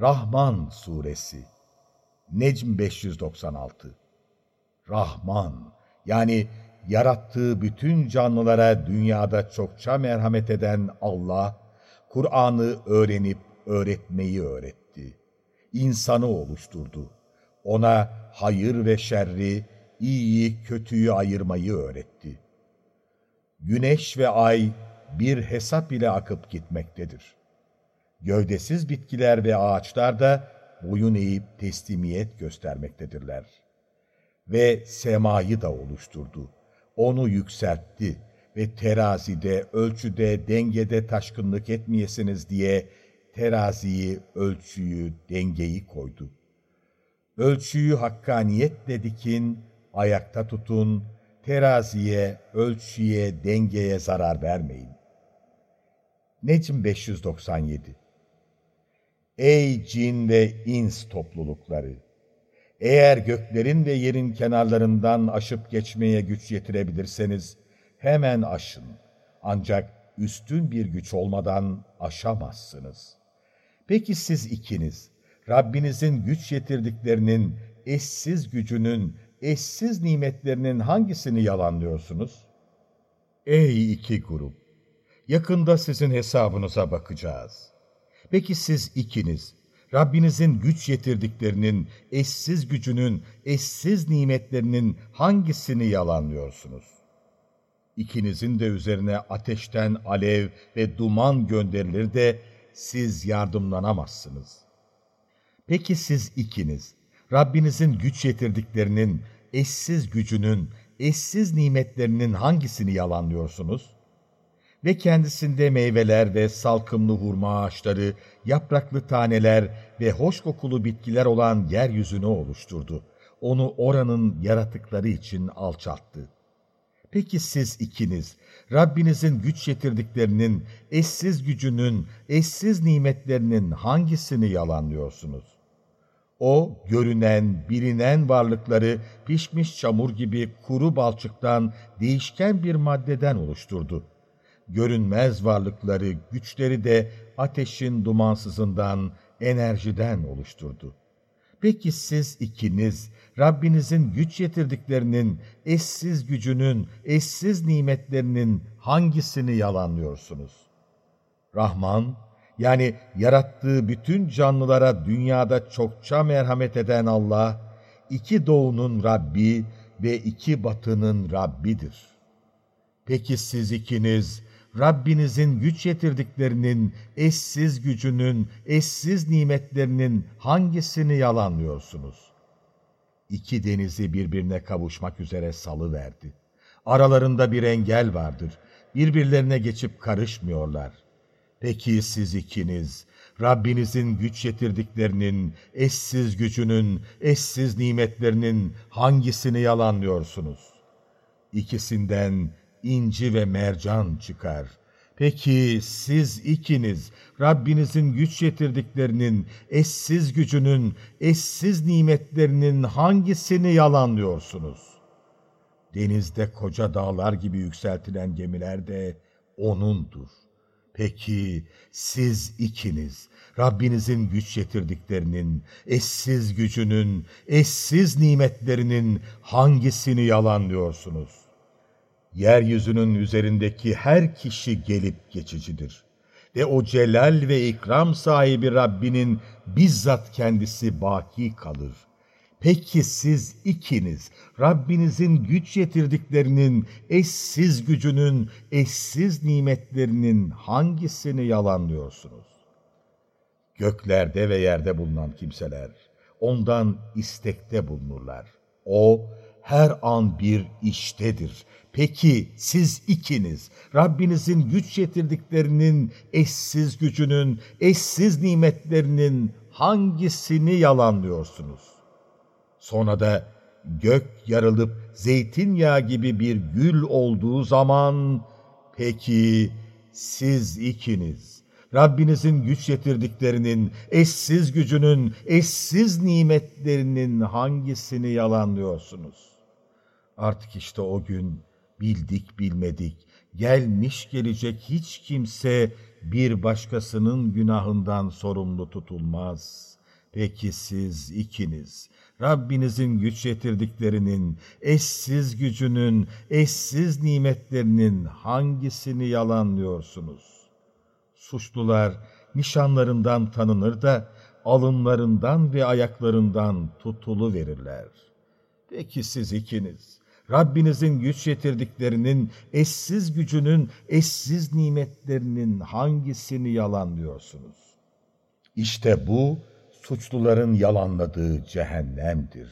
Rahman Suresi Necm 596 Rahman yani yarattığı bütün canlılara dünyada çokça merhamet eden Allah, Kur'an'ı öğrenip öğretmeyi öğretti. İnsanı oluşturdu. Ona hayır ve şerri, iyiyi kötüyü ayırmayı öğretti. Güneş ve ay bir hesap ile akıp gitmektedir. Gövdesiz bitkiler ve ağaçlar da boyun eğip teslimiyet göstermektedirler. Ve semayı da oluşturdu. Onu yükseltti ve terazide, ölçüde, dengede taşkınlık etmeyesiniz diye teraziyi, ölçüyü, dengeyi koydu. Ölçüyü hakkaniyetle dikin, ayakta tutun, teraziye, ölçüye, dengeye zarar vermeyin. Necm 597 Ey cin ve ins toplulukları! Eğer göklerin ve yerin kenarlarından aşıp geçmeye güç yetirebilirseniz, hemen aşın. Ancak üstün bir güç olmadan aşamazsınız. Peki siz ikiniz, Rabbinizin güç yetirdiklerinin, eşsiz gücünün, eşsiz nimetlerinin hangisini yalanlıyorsunuz? Ey iki grup! Yakında sizin hesabınıza bakacağız. Peki siz ikiniz, Rabbinizin güç yetirdiklerinin, eşsiz gücünün, eşsiz nimetlerinin hangisini yalanlıyorsunuz? İkinizin de üzerine ateşten alev ve duman gönderilir de siz yardımlanamazsınız. Peki siz ikiniz, Rabbinizin güç yetirdiklerinin, eşsiz gücünün, eşsiz nimetlerinin hangisini yalanlıyorsunuz? Ve kendisinde meyveler ve salkımlı hurma ağaçları, yapraklı taneler ve hoş kokulu bitkiler olan yeryüzünü oluşturdu. Onu oranın yaratıkları için alçalttı. Peki siz ikiniz, Rabbinizin güç yetirdiklerinin, eşsiz gücünün, eşsiz nimetlerinin hangisini yalanlıyorsunuz? O, görünen, bilinen varlıkları pişmiş çamur gibi kuru balçıktan, değişken bir maddeden oluşturdu. Görünmez varlıkları, güçleri de ateşin dumansızından, enerjiden oluşturdu. Peki siz ikiniz, Rabbinizin güç yetirdiklerinin, eşsiz gücünün, eşsiz nimetlerinin hangisini yalanlıyorsunuz? Rahman, yani yarattığı bütün canlılara dünyada çokça merhamet eden Allah, iki doğunun Rabbi ve iki batının Rabbidir. Peki siz ikiniz, Rabbinizin güç yetirdiklerinin, eşsiz gücünün, eşsiz nimetlerinin hangisini yalanlıyorsunuz? İki denizi birbirine kavuşmak üzere salı verdi. Aralarında bir engel vardır. Birbirlerine geçip karışmıyorlar. Peki siz ikiniz, Rabbinizin güç yetirdiklerinin, eşsiz gücünün, eşsiz nimetlerinin hangisini yalanlıyorsunuz? İkisinden inci ve mercan çıkar. Peki siz ikiniz Rabbinizin güç yetirdiklerinin, eşsiz gücünün, eşsiz nimetlerinin hangisini yalanlıyorsunuz? Denizde koca dağlar gibi yükseltilen gemiler de O'nundur. Peki siz ikiniz Rabbinizin güç yetirdiklerinin, eşsiz gücünün, eşsiz nimetlerinin hangisini yalanlıyorsunuz? Yeryüzünün üzerindeki her kişi gelip geçicidir. Ve o celal ve ikram sahibi Rabbinin bizzat kendisi baki kalır. Peki siz ikiniz Rabbinizin güç yetirdiklerinin, eşsiz gücünün, eşsiz nimetlerinin hangisini yalanlıyorsunuz? Göklerde ve yerde bulunan kimseler ondan istekte bulunurlar. O her an bir iştedir. Peki siz ikiniz Rabbinizin güç yetirdiklerinin, eşsiz gücünün, eşsiz nimetlerinin hangisini yalanlıyorsunuz? Sonra da gök yarılıp zeytinyağı gibi bir gül olduğu zaman, peki siz ikiniz Rabbinizin güç yetirdiklerinin, eşsiz gücünün, eşsiz nimetlerinin hangisini yalanlıyorsunuz? Artık işte o gün bildik bilmedik, gelmiş gelecek hiç kimse bir başkasının günahından sorumlu tutulmaz. Peki siz ikiniz, Rabbinizin güç yetirdiklerinin, eşsiz gücünün, eşsiz nimetlerinin hangisini yalanlıyorsunuz? Suçlular nişanlarından tanınır da, alınlarından ve ayaklarından tutulu verirler. Peki siz ikiniz, Rabbinizin güç yetirdiklerinin, eşsiz gücünün, eşsiz nimetlerinin hangisini yalanlıyorsunuz? İşte bu, suçluların yalanladığı cehennemdir.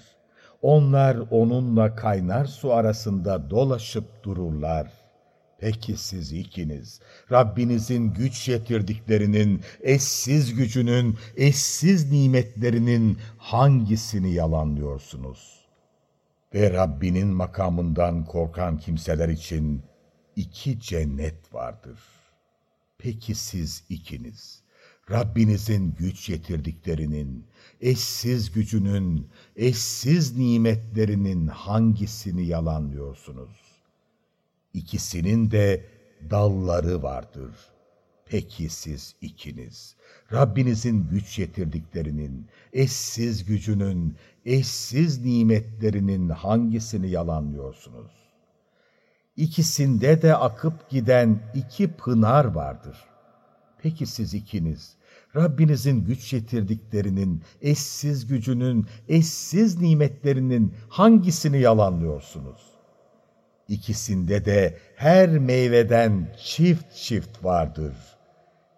Onlar onunla kaynar su arasında dolaşıp dururlar. Peki siz ikiniz, Rabbinizin güç yetirdiklerinin, eşsiz gücünün, eşsiz nimetlerinin hangisini yalanlıyorsunuz? Ve Rabbinin makamından korkan kimseler için iki cennet vardır. Peki siz ikiniz, Rabbinizin güç yetirdiklerinin, eşsiz gücünün, eşsiz nimetlerinin hangisini yalanlıyorsunuz? İkisinin de dalları vardır. Peki siz ikiniz, Rabbinizin güç yetirdiklerinin, eşsiz gücünün, eşsiz nimetlerinin hangisini yalanlıyorsunuz? İkisinde de akıp giden iki pınar vardır.'' Peki siz ikiniz, Rabbinizin güç yetirdiklerinin, eşsiz gücünün, eşsiz nimetlerinin hangisini yalanlıyorsunuz? İkisinde de her meyveden çift çift vardır.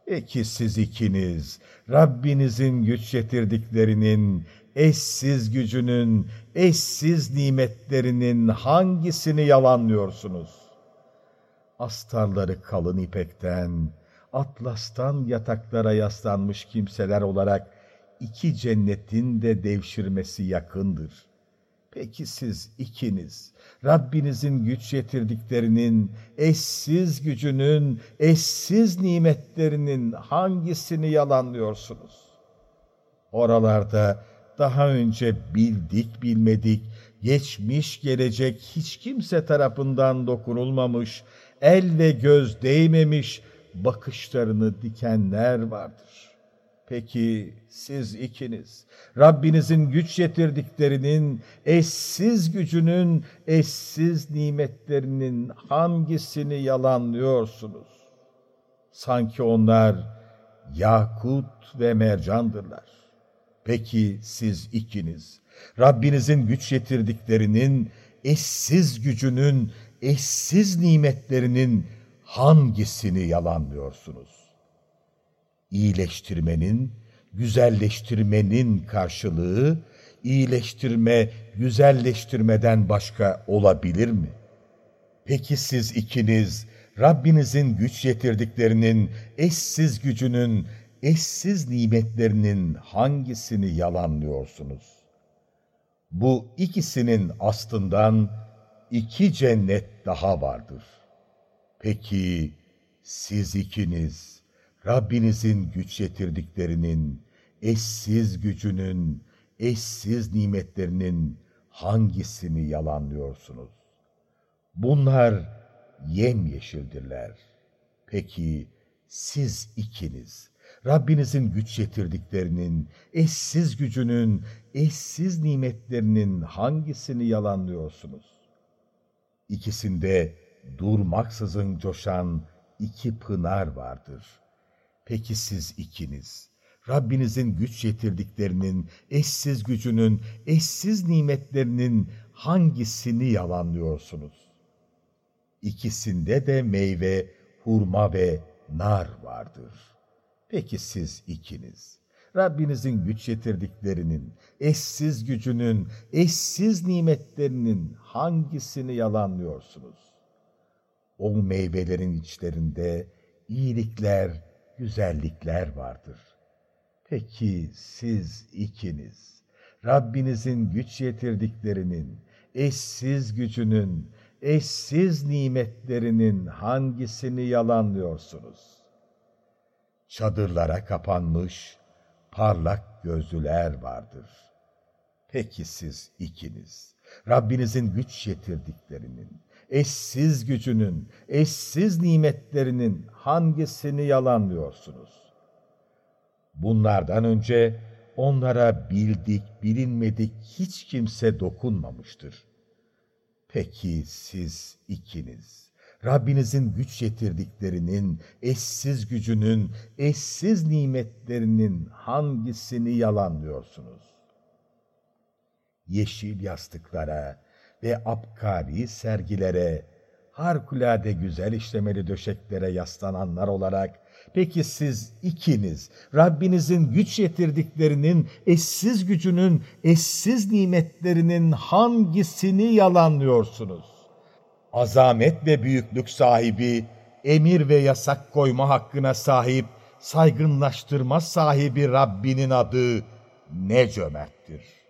Peki siz ikiniz, Rabbinizin güç yetirdiklerinin, eşsiz gücünün, eşsiz nimetlerinin hangisini yalanlıyorsunuz? Astarları kalın ipekten, atlastan yataklara yaslanmış kimseler olarak iki cennetin de devşirmesi yakındır. Peki siz ikiniz, Rabbinizin güç yetirdiklerinin, eşsiz gücünün, eşsiz nimetlerinin hangisini yalanlıyorsunuz? Oralarda daha önce bildik bilmedik, geçmiş gelecek hiç kimse tarafından dokunulmamış, el ve göz değmemiş, bakışlarını dikenler vardır. Peki siz ikiniz, Rabbinizin güç yetirdiklerinin, eşsiz gücünün, eşsiz nimetlerinin hangisini yalanlıyorsunuz? Sanki onlar yakut ve mercandırlar. Peki siz ikiniz, Rabbinizin güç yetirdiklerinin, eşsiz gücünün, eşsiz nimetlerinin hangisini yalanlıyorsunuz? İyileştirmenin, güzelleştirmenin karşılığı, iyileştirme, güzelleştirmeden başka olabilir mi? Peki siz ikiniz, Rabbinizin güç yetirdiklerinin, eşsiz gücünün, eşsiz nimetlerinin hangisini yalanlıyorsunuz? Bu ikisinin aslından iki cennet daha vardır.'' Peki siz ikiniz Rabbinizin güç yetirdiklerinin, eşsiz gücünün, eşsiz nimetlerinin hangisini yalanlıyorsunuz? Bunlar yemyeşildirler. Peki siz ikiniz Rabbinizin güç yetirdiklerinin, eşsiz gücünün, eşsiz nimetlerinin hangisini yalanlıyorsunuz? İkisinde durmaksızın coşan iki pınar vardır. Peki siz ikiniz, Rabbinizin güç yetirdiklerinin, eşsiz gücünün, eşsiz nimetlerinin hangisini yalanlıyorsunuz? İkisinde de meyve, hurma ve nar vardır. Peki siz ikiniz, Rabbinizin güç yetirdiklerinin, eşsiz gücünün, eşsiz nimetlerinin hangisini yalanlıyorsunuz? O meyvelerin içlerinde iyilikler, güzellikler vardır. Peki siz ikiniz, Rabbinizin güç yetirdiklerinin, eşsiz gücünün, eşsiz nimetlerinin hangisini yalanlıyorsunuz? Çadırlara kapanmış, parlak gözlüler vardır. Peki siz ikiniz, Rabbinizin güç yetirdiklerinin, eşsiz gücünün, eşsiz nimetlerinin hangisini yalanlıyorsunuz? Bunlardan önce onlara bildik, bilinmedik hiç kimse dokunmamıştır. Peki siz ikiniz, Rabbinizin güç yetirdiklerinin, eşsiz gücünün, eşsiz nimetlerinin hangisini yalanlıyorsunuz? Yeşil yastıklara ve apkari sergilere, harikulade güzel işlemeli döşeklere yaslananlar olarak, peki siz ikiniz, Rabbinizin güç yetirdiklerinin, eşsiz gücünün, eşsiz nimetlerinin hangisini yalanlıyorsunuz? Azamet ve büyüklük sahibi, emir ve yasak koyma hakkına sahip, saygınlaştırma sahibi Rabbinin adı ne cömerttir.